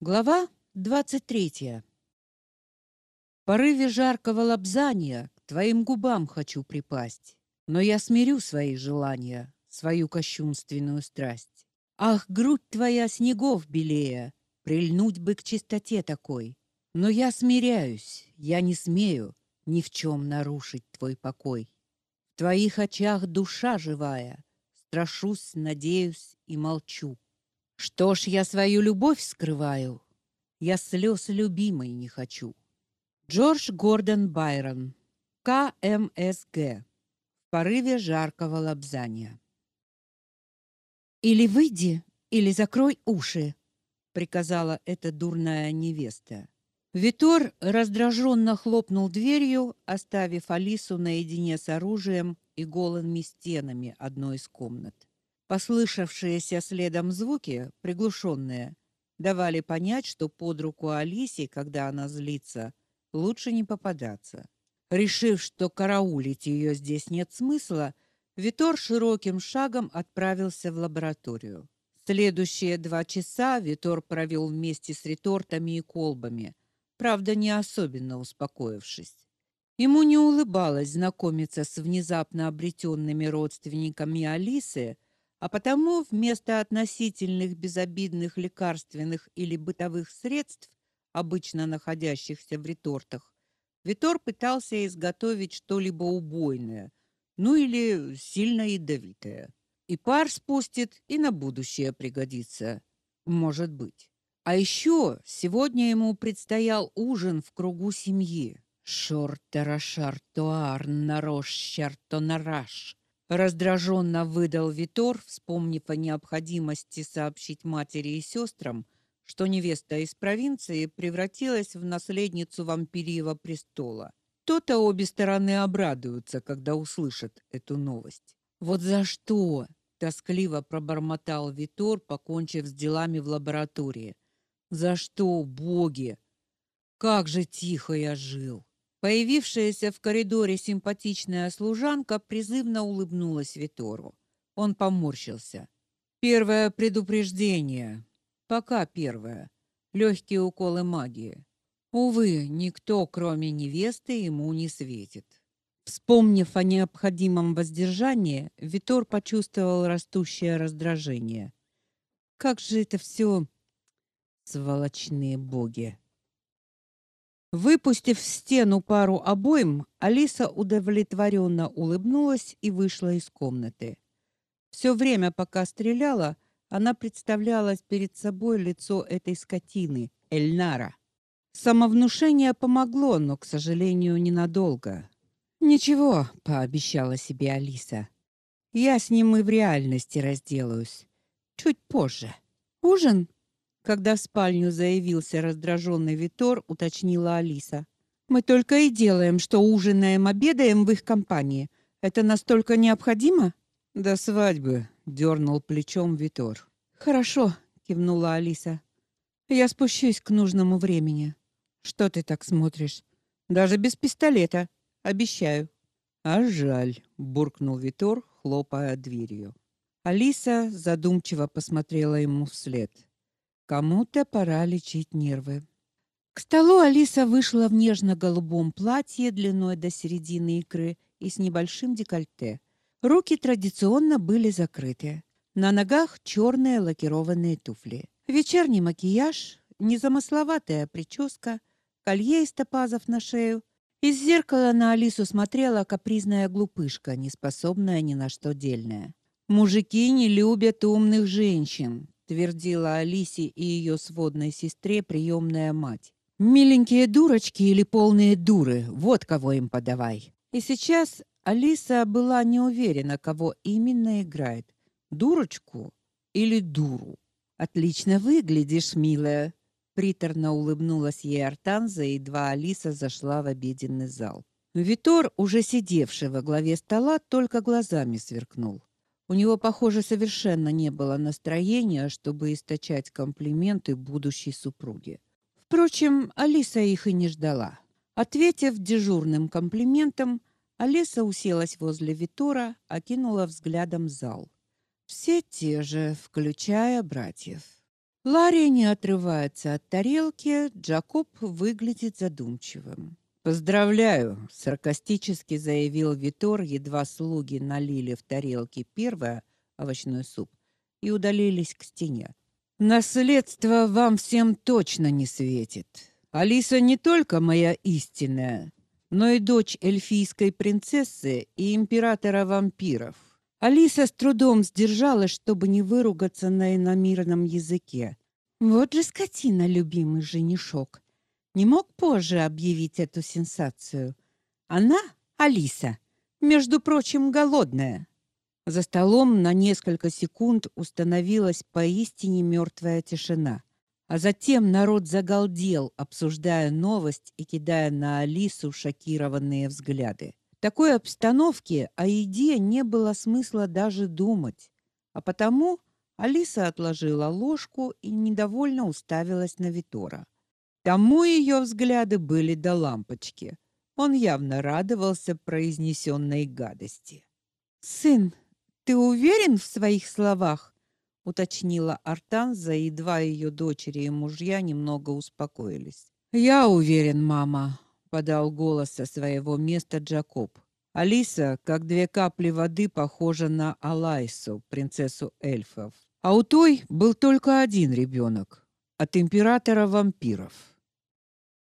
Глава 23. В порыве жаркого лобзания к твоим губам хочу припасть, но я смирю свои желания, свою кощунственную страсть. Ах, грудь твоя снегов белее, прильнуть бы к чистоте такой. Но я смиряюсь, я не смею ни в чем нарушить твой покой. В твоих очах душа живая, страшусь, надеюсь и молчу. Что ж я свою любовь скрываю? Я слез любимой не хочу. Джордж Гордон Байрон. КМСГ. В порыве жаркого лобзания. Или выйди, или закрой уши, приказала эта дурная невеста. Витор раздраженно хлопнул дверью, оставив Алису наедине с оружием и голыми стенами одной из комнат. Послышавшиеся следом звуки, приглушенные, давали понять, что под руку Алисе, когда она злится, лучше не попадаться. Решив, что караулить ее здесь нет смысла, Витор широким шагом отправился в лабораторию. Следующие два часа Витор провел вместе с ретортами и колбами, правда, не особенно успокоившись. Ему не улыбалось знакомиться с внезапно обретенными родственниками Алисы, а потому вместо относительных безобидных лекарственных или бытовых средств, обычно находящихся в ретортах, Витор пытался изготовить что-либо убойное, ну или сильно ядовитое. И пар спустит, и на будущее пригодится. Может быть. А еще сегодня ему предстоял ужин в кругу семьи. Шортарашартуар нарош щартонараш. Раздраженно выдал Витор, вспомнив о необходимости сообщить матери и сестрам, что невеста из провинции превратилась в наследницу вампирьего престола. То-то обе стороны обрадуются, когда услышат эту новость. Вот за что, тоскливо пробормотал Витор, покончив с делами в лаборатории. За что, боги? Как же тихо я жил. Появившаяся в коридоре симпатичная служанка призывно улыбнулась Витору. Он поморщился. Первое предупреждение. Пока первое. Легкие уколы магии. Увы, никто, кроме невесты, ему не светит. Вспомнив о необходимом воздержании, Витор почувствовал растущее раздражение. Как же это все сволочные боги. Выпустив в стену пару обоим, Алиса удовлетворенно улыбнулась и вышла из комнаты. Все время, пока стреляла, она представляла перед собой лицо этой скотины, Эльнара. Самовнушение помогло, но, к сожалению, ненадолго. Ничего, пообещала себе Алиса. Я с ним и в реальности разделаюсь. Чуть позже. Ужин когда в спальню заявился раздраженный Витор, уточнила Алиса. Мы только и делаем, что ужинаем, обедаем в их компании. Это настолько необходимо? До свадьбы, дернул плечом Витор. Хорошо, кивнула Алиса. Я спущусь к нужному времени. Что ты так смотришь? Даже без пистолета, обещаю. А жаль, буркнул Витор, хлопая дверью. Алиса задумчиво посмотрела ему вслед. Кому-то пора лечить нервы. К столу Алиса вышла в нежно-голубом платье длиной до середины икры и с небольшим декольте. Руки традиционно были закрыты. На ногах черные лакированные туфли. Вечерний макияж, незамысловатая прическа, колье из топазов на шею. Из зеркала на Алису смотрела капризная глупышка, неспособная ни на что дельное. Мужики не любят умных женщин, твердила Алисе и ее сводной сестре приемная мать. Миленькие дурочки или полные дуры, вот кого им подавай. И сейчас Алиса была не уверена, кого именно играет: дурочку или дуру. Отлично выглядишь, милая, приторно улыбнулась ей Артанза, едва Алиса зашла в обеденный зал. Витор, уже сидевший во главе стола, только глазами сверкнул. У него, похоже, совершенно не было настроения, чтобы источать комплименты будущей супруге. Впрочем, Алиса их и не ждала. Ответив дежурным комплиментом, Алиса уселась возле Витора, окинула взглядом зал. Все те же, включая братьев. Ларри не отрывается от тарелки, Джакоб выглядит задумчивым. «Поздравляю!» – саркастически заявил Витор, едва слуги налили в тарелки первое овощной суп и удалились к стене. «Наследство вам всем точно не светит. Алиса не только моя истинная, но и дочь эльфийской принцессы и императора вампиров. Алиса с трудом сдержалась, чтобы не выругаться на иномирном языке. Вот же скотина, любимый женишок. Не мог позже объявить эту сенсацию. Она, Алиса, между прочим, голодная. За столом на несколько секунд установилась поистине мертвая тишина. А затем народ загалдел, обсуждая новость и кидая на Алису шокированные взгляды такой обстановке о еде не было смысла даже думать, а потому Алиса отложила ложку и недовольно уставилась на Витора. Тому ее взгляды были до лампочки. Он явно радовался произнесенной гадости. «Сын, ты уверен в своих словах?» — уточнила Артанза, едва ее дочери и мужья немного успокоились. «Я уверен, мама», подал голос со своего места Джакоб. Алиса, как две капли воды, похожа на Алайсу, принцессу эльфов. А у той был только один ребенок от императора вампиров.